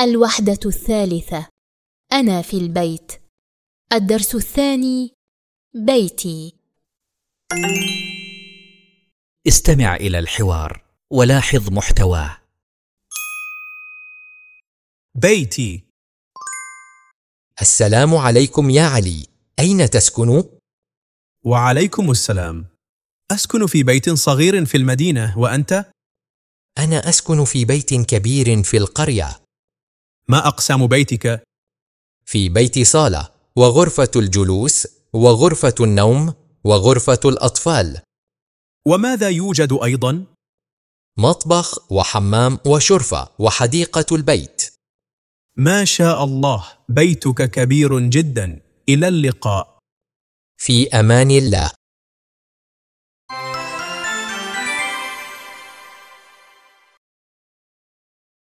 الوحدة الثالثة. أنا في البيت. الدرس الثاني بيتي. استمع إلى الحوار ولاحظ محتواه. بيتي. السلام عليكم يا علي. أين تسكن؟ وعليكم السلام. أسكن في بيت صغير في المدينة وأنت؟ أنا أسكن في بيت كبير في القرية. ما أقسام بيتك؟ في بيت صالة وغرفة الجلوس وغرفة النوم وغرفة الأطفال. وماذا يوجد أيضا؟ مطبخ وحمام وشرفة وحديقة البيت. ما شاء الله بيتك كبير جدا. إلى اللقاء. في أمان الله.